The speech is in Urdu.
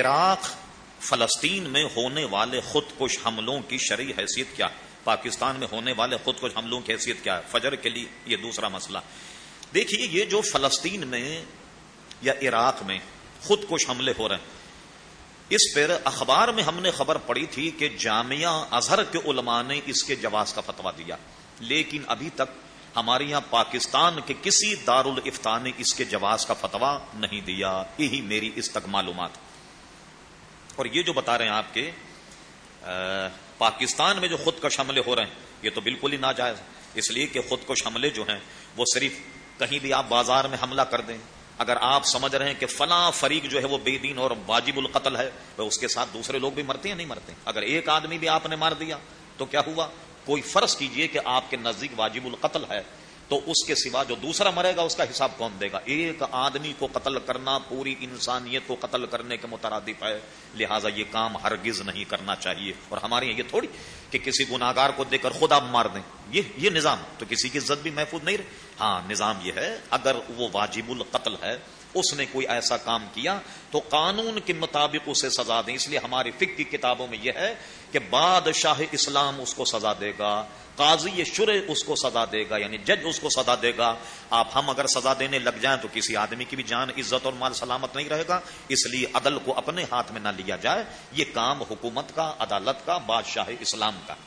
عراق، فلسطین میں ہونے والے خود کش حملوں کی شرعی حیثیت کیا؟ پاکستان میں ہونے والے خود کش حملوں کی حیثیت کیا؟ ہے فجر کے لیے یہ دوسرا مسئلہ۔ دیکھیے، یہ جو فلسطین میں یا عراق میں خود کش حملے ہو رہے ہیں، اس پر اخبار میں ہم نے خبر پڑی تھی کہ جامعہ اظہر کے علماء نے اس کے جواز کا فتوا دیا۔ لیکن ابھی تک ہمارے یہاں پاکستان کے کسی دارالفتا نے اس کے جواز کا فتوا نہیں دیا۔ یہی میری اس تک معلومات۔ اور یہ جو بتا رہے ہیں آپ کے پاکستان میں جو خود کش حملے ہو رہے ہیں، یہ تو بالکل ہی ناجائز اس لیے کہ خود کش حملے جو ہیں، وہ صرف کہیں بھی آپ بازار میں حملہ کر دیں۔ اگر آپ سمجھ رہے ہیں کہ فلاں فریق جو ہے وہ بے دین اور واجب القتل ہے وہ اس کے ساتھ دوسرے لوگ بھی مرتے ہیں نہیں مرتے؟ اگر ایک آدمی بھی آپ نے مار دیا تو کیا ہوا؟ کوئی فرض کیجیے کہ آپ کے نزدیک واجب القتل ہے۔ تو اس کے سوا جو دوسرا مرے گا، اس کا حساب کون دے گا؟ ایک آدمی کو قتل کرنا پوری انسانیت کو قتل کرنے کے مترادف ہے، لہٰذا یہ کام ہرگز نہیں کرنا چاہیے۔ اور ہمارے یہ تھوڑی کہ کسی گناگار کو دے کر خود آپ مار دیں۔ یہ یہ نظام تو کسی کی عزت بھی محفوظ نہیں رہے ہاں نظام یہ ہے، اگر وہ واجب القتل ہے، اس نے کوئی ایسا کام کیا تو قانون کے مطابق اسے سزا دیں۔ اس لیے ہماری فک کی کتابوں میں یہ ہے کہ بادشاہ اسلام اس کو سزا دے گا، قاضی شرع اس کو سزا دے گا یعنی جج اس کو سزا دے گا۔ آپ ہم اگر سزا دینے لگ جائیں تو کسی آدمی کی بھی جان، عزت اور مال سلامت نہیں رہے گا۔ اس لیے عدل کو اپنے ہاتھ میں نہ لیا جائے۔ یہ کام حکومت کا، عدالت کا، بادشاہ اسلام کا۔